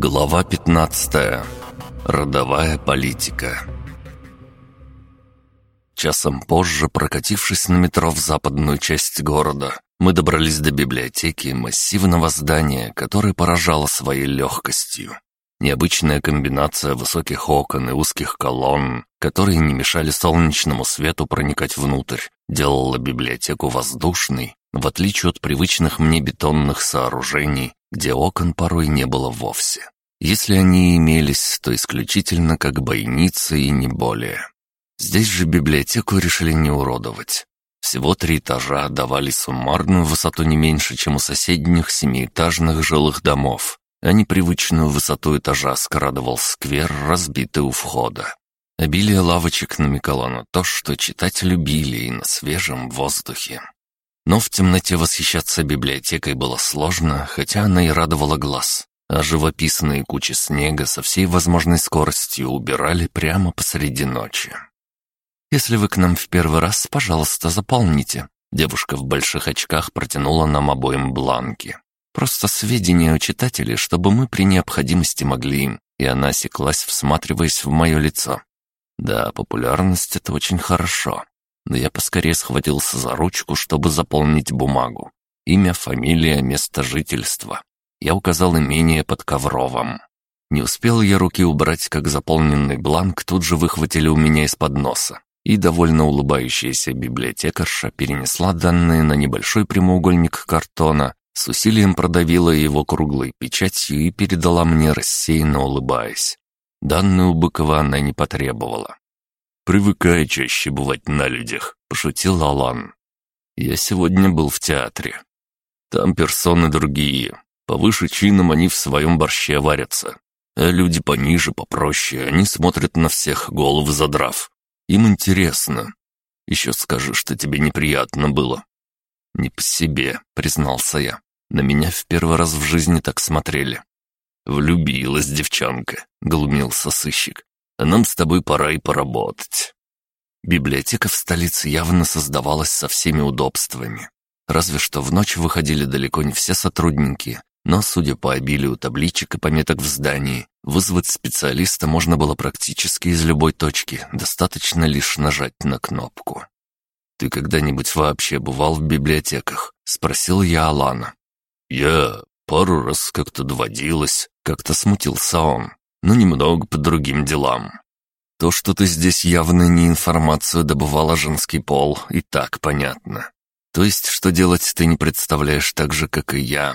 Глава 15. Родовая политика. Часом позже, прокатившись на метро в западную часть города, мы добрались до библиотеки массивного здания, которое поражало своей легкостью. Необычная комбинация высоких окон и узких колонн, которые не мешали солнечному свету проникать внутрь, делала библиотеку воздушной, в отличие от привычных мне бетонных сооружений, где окон порой не было вовсе. Если они имелись, то исключительно как бойницы и не более. Здесь же библиотеку решили не уродовать. Всего три этажа давали суммарную высоту не меньше, чем у соседних семиэтажных жилых домов, а непривычную высоту этажа скрадывал сквер, разбитый у входа. Обилие лавочек намекало на то, что читать любили и на свежем воздухе. Но в темноте восхищаться библиотекой было сложно, хотя она и радовала глаз, а живописные кучи снега со всей возможной скоростью убирали прямо посреди ночи. «Если вы к нам в первый раз, пожалуйста, заполните». Девушка в больших очках протянула нам обоим бланки. Просто сведения у читателей, чтобы мы при необходимости могли им. И она осеклась, всматриваясь в мое лицо. Да, популярность — это очень хорошо. Но я поскорее схватился за ручку, чтобы заполнить бумагу. Имя, фамилия, место жительства. Я указал имение под Ковровом. Не успел я руки убрать, как заполненный бланк тут же выхватили у меня из-под носа. И довольно улыбающаяся библиотекарша перенесла данные на небольшой прямоугольник картона с усилием продавила его круглой печатью и передала мне, рассеянно улыбаясь. Данную у Быкова она не потребовала. «Привыкай чаще бывать на людях», — пошутил Алан. «Я сегодня был в театре. Там персоны другие. Повыше чином они в своем борще варятся. А люди пониже, попроще, они смотрят на всех, головы задрав. Им интересно. Еще скажи, что тебе неприятно было». «Не по себе», — признался я. На меня в первый раз в жизни так смотрели. «Влюбилась девчонка», — глумился сыщик. «А нам с тобой пора и поработать». Библиотека в столице явно создавалась со всеми удобствами. Разве что в ночь выходили далеко не все сотрудники, но, судя по обилию табличек и пометок в здании, вызвать специалиста можно было практически из любой точки, достаточно лишь нажать на кнопку. «Ты когда-нибудь вообще бывал в библиотеках?» — спросил я Алана. «Я пару раз как-то доводилось», — как-то смутился он, но немного по другим делам. То, что ты здесь явно не информацию добывала женский пол, и так понятно. То есть, что делать ты не представляешь так же, как и я.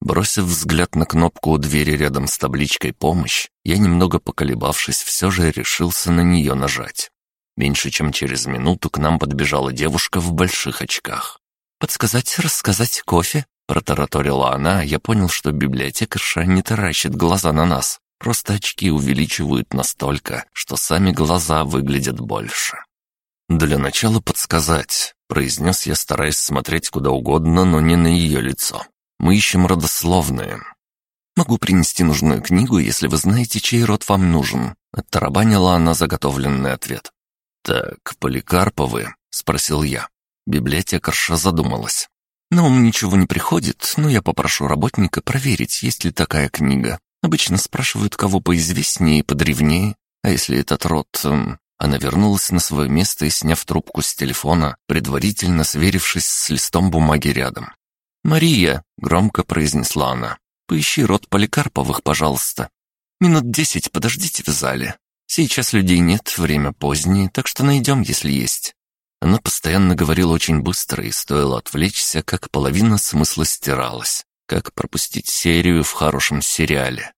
Бросив взгляд на кнопку у двери рядом с табличкой «Помощь», я, немного поколебавшись, все же решился на нее нажать. Меньше чем через минуту к нам подбежала девушка в больших очках. «Подсказать, рассказать кофе?» Протараторила она, я понял, что библиотекарша не таращит глаза на нас. Просто очки увеличивают настолько, что сами глаза выглядят больше. «Для начала подсказать», — произнес я, стараясь смотреть куда угодно, но не на ее лицо. «Мы ищем родословные». «Могу принести нужную книгу, если вы знаете, чей род вам нужен», — оттарабанила она заготовленный ответ. «Так, Поликарповы?» — спросил я. Библиотекарша задумалась. На ум ничего не приходит, но я попрошу работника проверить, есть ли такая книга. Обычно спрашивают, кого поизвестнее и подревнее. А если этот род... Эм... Она вернулась на свое место и, сняв трубку с телефона, предварительно сверившись с листом бумаги рядом. «Мария!» — громко произнесла она. «Поищи род Поликарповых, пожалуйста. Минут десять подождите в зале. Сейчас людей нет, время позднее, так что найдем, если есть». Она постоянно говорила очень быстро, и стоило отвлечься, как половина смысла стиралась. Как пропустить серию в хорошем сериале.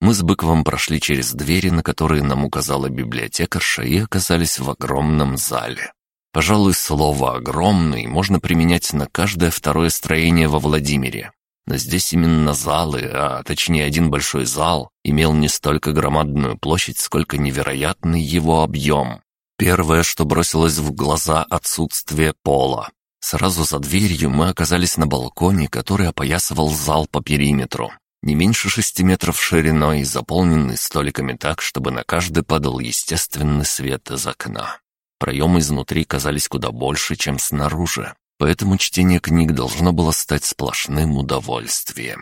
Мы с Быковым прошли через двери, на которые нам указала библиотекарша, и оказались в огромном зале. Пожалуй, слово «огромный» можно применять на каждое второе строение во Владимире. Но здесь именно залы, а точнее один большой зал, имел не столько громадную площадь, сколько невероятный его объем. Первое, что бросилось в глаза – отсутствие пола. Сразу за дверью мы оказались на балконе, который опоясывал зал по периметру. Не меньше шести метров шириной, заполненный столиками так, чтобы на каждый падал естественный свет из окна. Проемы изнутри казались куда больше, чем снаружи, поэтому чтение книг должно было стать сплошным удовольствием.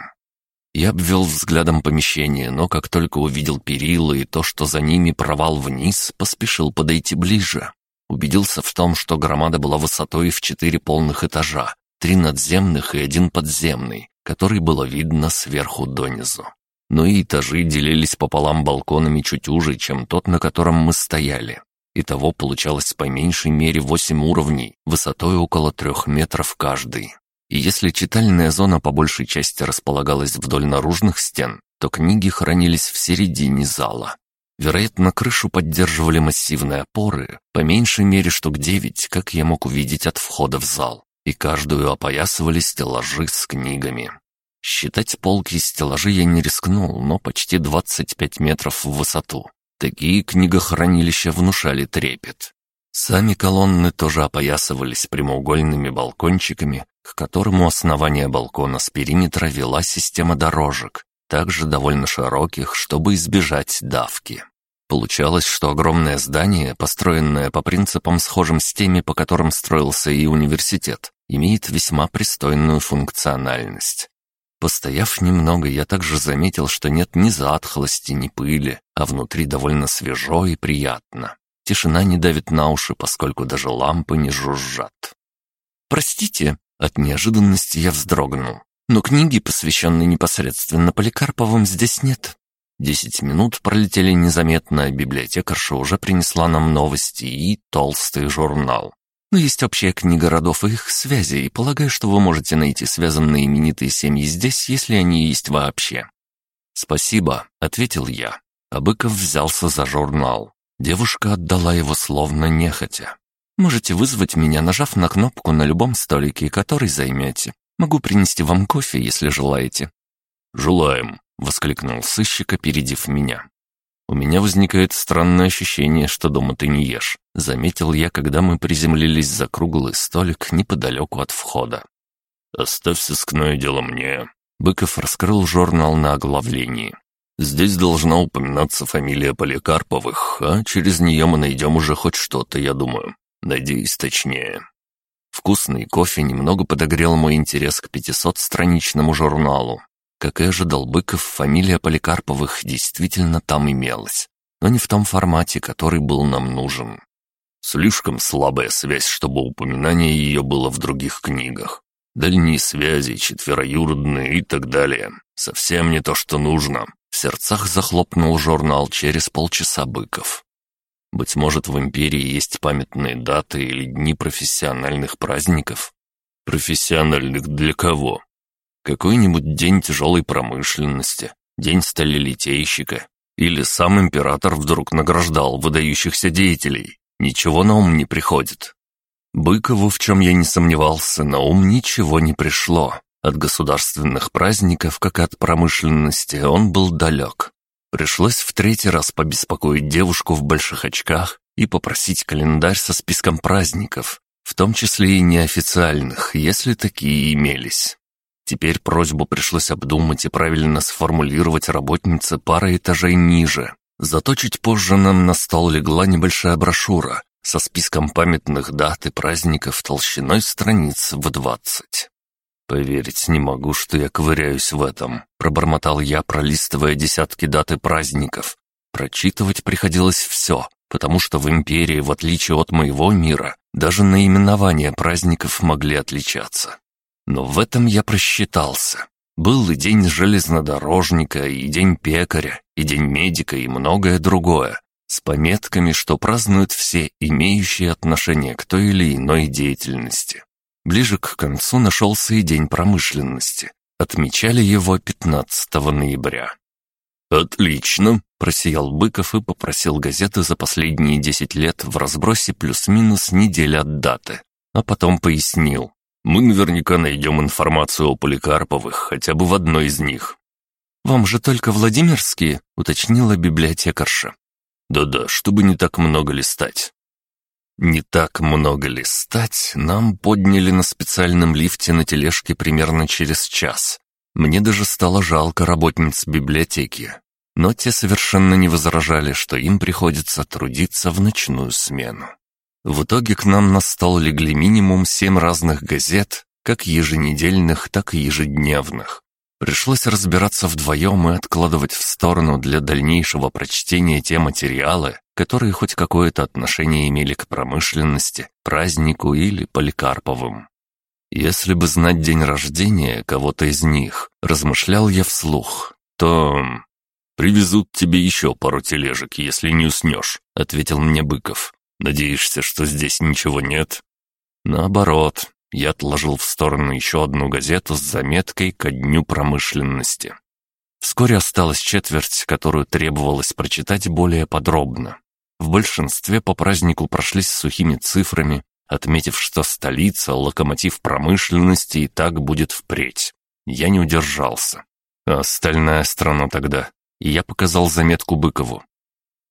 Я обвел взглядом помещение, но как только увидел перила и то, что за ними провал вниз, поспешил подойти ближе. Убедился в том, что громада была высотой в четыре полных этажа, три надземных и один подземный, который было видно сверху донизу. Но и этажи делились пополам балконами чуть уже, чем тот, на котором мы стояли. Итого получалось по меньшей мере восемь уровней, высотой около трех метров каждый. И если читальная зона по большей части располагалась вдоль наружных стен, то книги хранились в середине зала. Вероятно, крышу поддерживали массивные опоры, по меньшей мере штук девять, как я мог увидеть от входа в зал, и каждую опоясывали стеллажи с книгами. Считать полки и стеллажи я не рискнул, но почти 25 метров в высоту. Такие книгохранилища внушали трепет. Сами колонны тоже опоясывались прямоугольными балкончиками, к которому основание балкона с периметра вела система дорожек, также довольно широких, чтобы избежать давки. Получалось, что огромное здание, построенное по принципам схожим с теми, по которым строился и университет, имеет весьма пристойную функциональность. Постояв немного, я также заметил, что нет ни затхлости, ни пыли, а внутри довольно свежо и приятно. Тишина не давит на уши, поскольку даже лампы не жужжат. «Простите», — от неожиданности я вздрогнул, «но книги, посвященные непосредственно Поликарповым, здесь нет». Десять минут пролетели незаметно, а библиотекарша уже принесла нам новости и толстый журнал. Но есть общая книга родов и их связи, и полагаю, что вы можете найти связанные именитые семьи здесь, если они есть вообще». «Спасибо», — ответил я. А Быков взялся за журнал. Девушка отдала его словно нехотя. «Можете вызвать меня, нажав на кнопку на любом столике, который займете. Могу принести вам кофе, если желаете». «Желаем», — воскликнул сыщик, опередив меня. «У меня возникает странное ощущение, что дома ты не ешь», — заметил я, когда мы приземлились за круглый столик неподалеку от входа. «Оставь сыскное дело мне». Быков раскрыл журнал на оглавлении. Здесь должна упоминаться фамилия Поликарповых, а через нее мы найдем уже хоть что-то, я думаю. Надеюсь, точнее. Вкусный кофе немного подогрел мой интерес к пятисотстраничному журналу. Как и ожидал Быков, фамилия Поликарповых действительно там имелась, но не в том формате, который был нам нужен. Слишком слабая связь, чтобы упоминание ее было в других книгах. Дальние связи, четвероюродные и так далее. Совсем не то, что нужно. В сердцах захлопнул журнал через полчаса Быков. Быть может, в империи есть памятные даты или дни профессиональных праздников? Профессиональных для кого? Какой-нибудь день тяжелой промышленности, день сталелитейщика. Или сам император вдруг награждал выдающихся деятелей. Ничего на ум не приходит. Быкову, в чем я не сомневался, на ум ничего не пришло. От государственных праздников, как и от промышленности, он был далек. Пришлось в третий раз побеспокоить девушку в больших очках и попросить календарь со списком праздников, в том числе и неофициальных, если такие имелись. Теперь просьбу пришлось обдумать и правильно сформулировать работнице пара этажей ниже. Зато чуть позже нам на стол легла небольшая брошюра со списком памятных дат и праздников толщиной страниц в двадцать. «Поверить не могу, что я ковыряюсь в этом», — пробормотал я, пролистывая десятки дат и праздников. Прочитывать приходилось все, потому что в Империи, в отличие от моего мира, даже наименования праздников могли отличаться. Но в этом я просчитался. Был и день железнодорожника, и день пекаря, и день медика, и многое другое, с пометками, что празднуют все, имеющие отношение к той или иной деятельности. Ближе к концу нашелся и День промышленности. Отмечали его 15 ноября. «Отлично!» – просиял Быков и попросил газеты за последние 10 лет в разбросе плюс-минус неделя от даты. А потом пояснил. «Мы наверняка найдем информацию о Поликарповых, хотя бы в одной из них». «Вам же только Владимирские?» – уточнила библиотекарша. «Да-да, чтобы не так много листать. Не так много листать нам подняли на специальном лифте на тележке примерно через час. Мне даже стало жалко работниц библиотеки. Но те совершенно не возражали, что им приходится трудиться в ночную смену. В итоге к нам на стол легли минимум семь разных газет, как еженедельных, так и ежедневных. Пришлось разбираться вдвоем и откладывать в сторону для дальнейшего прочтения те материалы, которые хоть какое-то отношение имели к промышленности, празднику или Поликарповым. Если бы знать день рождения кого-то из них, размышлял я вслух, то... «Привезут тебе еще пару тележек, если не уснешь», — ответил мне Быков. «Надеешься, что здесь ничего нет?» «Наоборот, я отложил в сторону еще одну газету с заметкой ко дню промышленности. Вскоре осталась четверть, которую требовалось прочитать более подробно. В большинстве по празднику прошлись сухими цифрами, отметив, что столица, локомотив промышленности и так будет впредь. Я не удержался. А остальная страна тогда. И я показал заметку Быкову.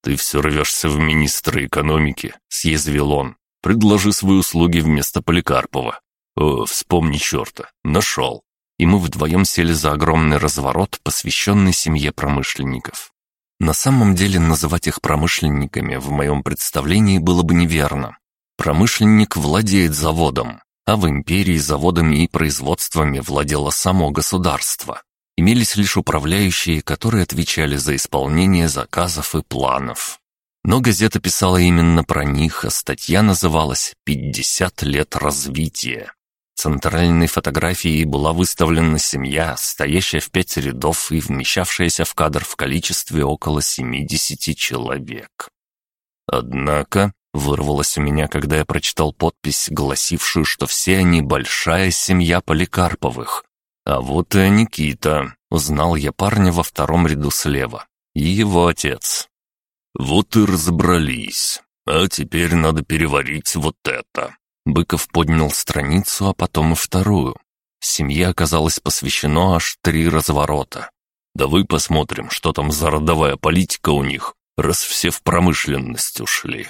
«Ты все рвешься в министра экономики», — съязвил он. «Предложи свои услуги вместо Поликарпова. О, вспомни черта, нашел». И мы вдвоем сели за огромный разворот, посвященный семье промышленников. На самом деле называть их промышленниками в моем представлении было бы неверно. Промышленник владеет заводом, а в империи заводами и производствами владело само государство. Имелись лишь управляющие, которые отвечали за исполнение заказов и планов. Но газета писала именно про них, а статья называлась «50 лет развития». Центральной фотографией была выставлена семья, стоящая в пять рядов и вмещавшаяся в кадр в количестве около 70 человек. Однако вырвалось у меня, когда я прочитал подпись, гласившую, что все они большая семья Поликарповых. А вот и Никита, узнал я парня во втором ряду слева, и его отец. Вот и разобрались. А теперь надо переварить вот это. Быков поднял страницу, а потом и вторую. Семье оказалось посвящено аж три разворота. «Давай посмотрим, что там за родовая политика у них, раз все в промышленность ушли».